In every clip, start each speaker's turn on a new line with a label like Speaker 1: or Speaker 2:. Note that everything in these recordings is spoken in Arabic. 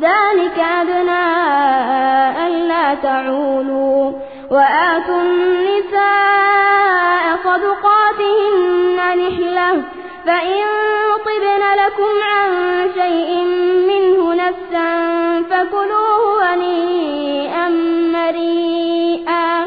Speaker 1: ذلك أدنى ألا تعولوا وآتوا النساء صدقاتهن نحلة فإن طبن لكم عن شيء منه نفسا فكلوه هنيئا مريئا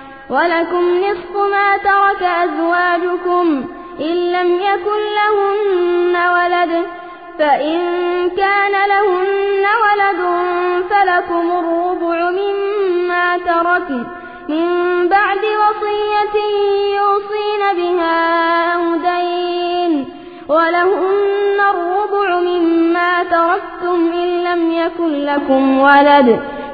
Speaker 1: ولكم نصف ما ترك أزواجكم إن لم يكن لهن ولد فإن كان لهن ولد فلكم الربع مما تركن من بعد وصية يوصين بها أو دين ولهن الربع مما تركتم إن لم يكن لكم ولد.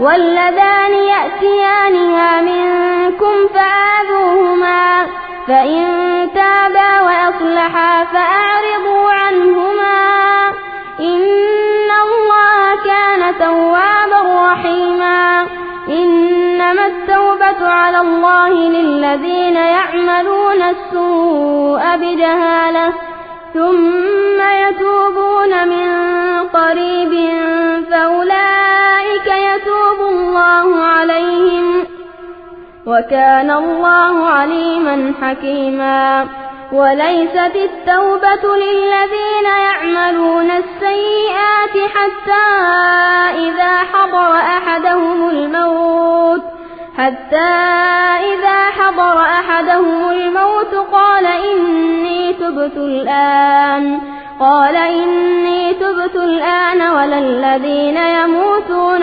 Speaker 1: واللذان يأتيانها منكم فآذوهما فإن تابا وأصلحا فأعرضوا عنهما. إن الله كان توابا رحيما. إنما التوبة على الله للذين يعملون السوء بجهالة ثم يتوبون من قريب فأولئك الله عليهم وكان الله عليما حكيما وليست التوبة للذين يعملون السيئات حتى إذا حضر أحدهم الموت حتى إذا حضر أحدهم الموت قال إني تبت الآن قال إني تبت الآن ولا الذين يموتون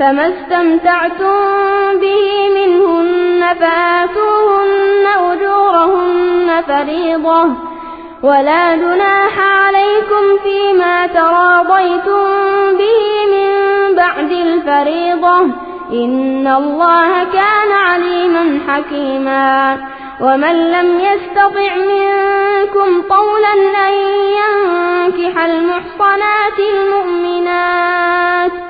Speaker 1: فما استمتعتم به منهن فآتوهن أجورهن فريضة ولا جناح عليكم فيما تراضيتم به من بعد الفريضة إن الله كان عليما حكيما ومن لم يستطع منكم قولا أن ينكح المحصنات المؤمنات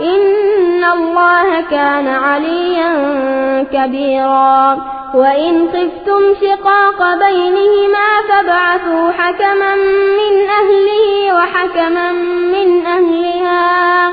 Speaker 1: إن الله كان عليا كبيرا وإن خفتم شقاق بينهما فابعثوا حكما من أهله وحكما من أهلها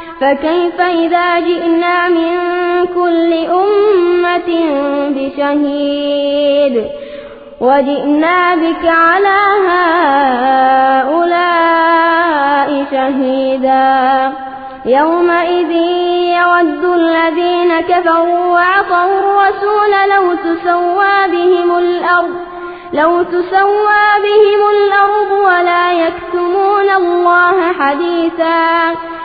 Speaker 1: فكيف إذا جئنا من كل أمة بشهيد وجئنا بك على هؤلاء شهيدا يومئذ يود الذين كفروا وعصوا الرسول لو تسوى بهم الأرض لو تسوى بهم الأرض ولا يكتمون الله حديثا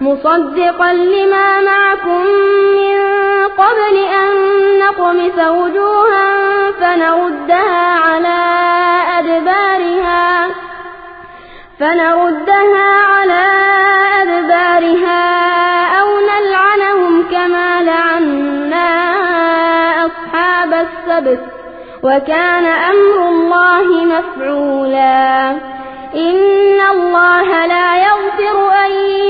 Speaker 1: مصدقا لما معكم من قبل أن نطمس وجوها فنردها على أدبارها فنردها على أدبارها أو نلعنهم كما لعنا أصحاب السبت وكان أمر الله مفعولا. إن الله لا يغفر أن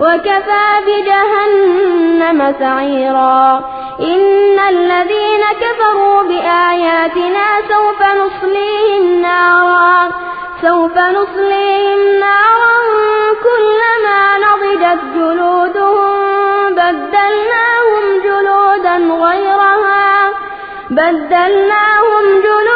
Speaker 1: وكفى بجهنم سعيرا. إن الذين كفروا بآياتنا سوف نصليهم نارا. سوف نصليهم نارا كلما نضجت جلودهم بدلناهم جلودا غيرها. بدلناهم جلودا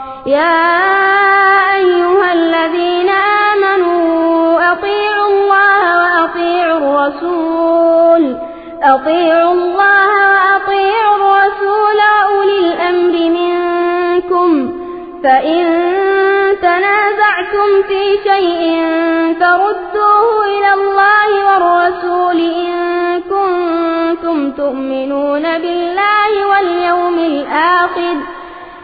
Speaker 1: يا أيها الذين آمنوا أطيعوا الله وأطيعوا الرسول. أطيعوا الله وأطيعوا الرسول أولي الأمر منكم. فإن تنازعتم في شيء فردوه إلى الله والرسول إن كنتم تؤمنون بالله واليوم الآخر.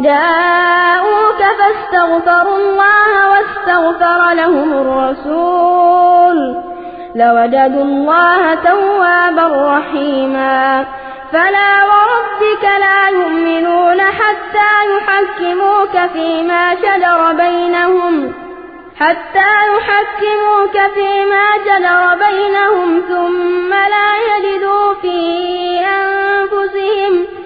Speaker 1: جاءوك فاستغفروا الله واستغفر لهم الرسول. لوجدوا الله توابا رحيما. فلا وربك لا يؤمنون حتى يحكموك فيما شجر بينهم. حتى يحكموك فيما جدر بينهم ثم لا يجدوا في أنفسهم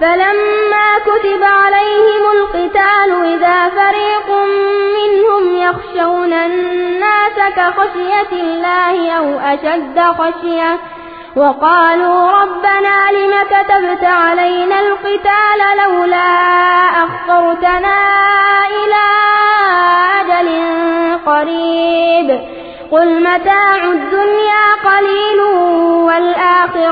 Speaker 1: فلما كتب عليهم القتال إذا فريق منهم يخشون الناس كخشية الله أو أشد خشية وقالوا ربنا لم كتبت علينا القتال لولا أخطرتنا إلى أجل قريب قل متاع الدنيا قليل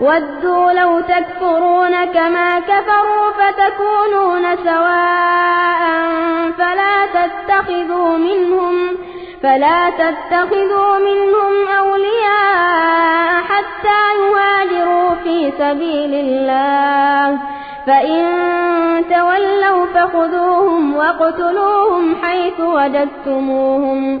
Speaker 1: ودوا لو تكفرون كما كفروا فتكونون سواء فلا تتخذوا منهم فلا تتخذوا منهم أولياء حتى يهاجروا في سبيل الله. فإن تولوا فخذوهم واقتلوهم حيث وجدتموهم.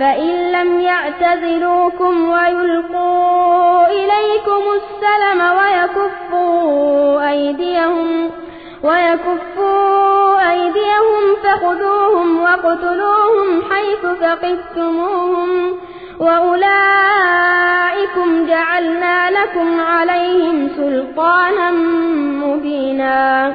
Speaker 1: فإن لم يعتزلوكم ويلقوا إليكم السلم ويكفوا أيديهم ويكفوا أيديهم فخذوهم واقتلوهم حيث ثقفتموهم وأولئكم جعلنا لكم عليهم سلطانا مبينا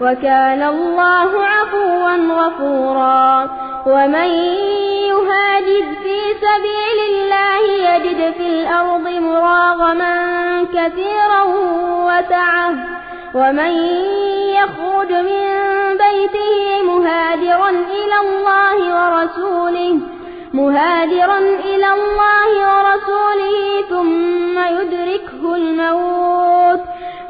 Speaker 1: وكان الله عفوا غفورا. ومن يهاجد في سبيل الله يجد في الأرض مراغما كثيرا وسعة. ومن يخرج من بيته مهاجرا إلى الله ورسوله مهاجرا إلى الله ورسوله ثم يدركه الموت.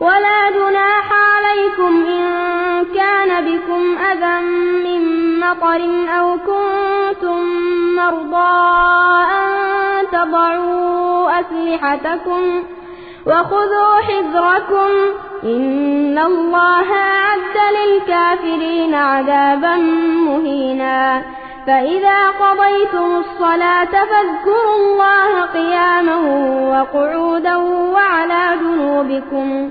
Speaker 1: ولا جناح عليكم إن كان بكم أذى من مطر أو كنتم مرضى أن تضعوا أسلحتكم وخذوا حذركم إن الله أعد للكافرين عذابا مهينا فإذا قضيتم الصلاة فاذكروا الله قياما وقعودا وعلى جنوبكم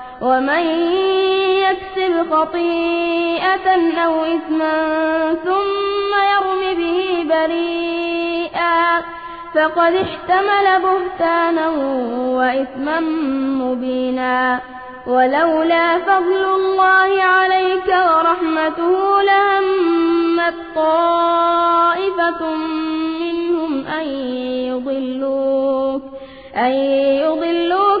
Speaker 1: ومن يكسب خطيئة أو إثما ثم يرم به بريئا فقد احتمل بهتانا وإثما مبينا ولولا فضل الله عليك ورحمته لهمت طائفة منهم أن يضلوك أن يضلوك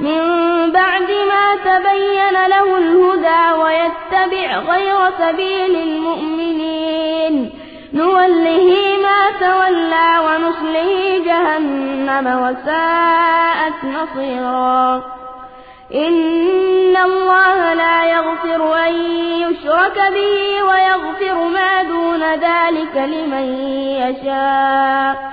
Speaker 1: من بعد ما تبين له الهدى ويتبع غير سبيل المؤمنين. نوله ما تولى ونصله جهنم وساءت مصيرا. إن الله لا يغفر أن يشرك به ويغفر ما دون ذلك لمن يشاء.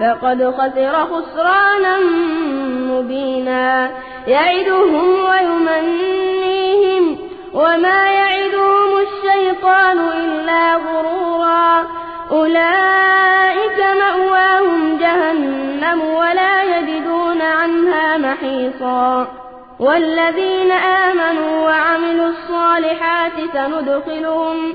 Speaker 1: فقد خسر خسرانا مبينا. يعدهم ويمنيهم وما يعدهم الشيطان إلا غرورا. أولئك مأواهم جهنم ولا يجدون عنها محيصا. والذين آمنوا وعملوا الصالحات سندخلهم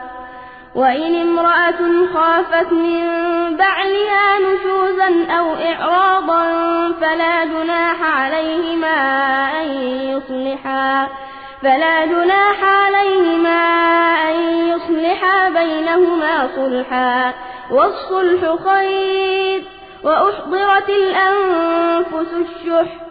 Speaker 1: وإن امرأة خافت من بعلها نشوزا أو إعراضا فلا جناح عليهما أن يصلحا فلا جناح عليهما أن يصلحا بينهما صلحا. والصلح خير وأحضرت الأنفس الشح.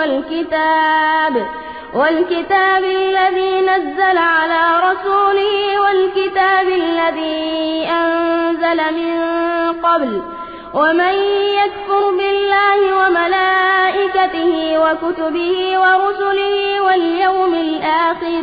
Speaker 1: والكتاب والكتاب الذي نزل على رسوله والكتاب الذي أنزل من قبل. ومن يكفر بالله وملائكته وكتبه ورسله واليوم الآخر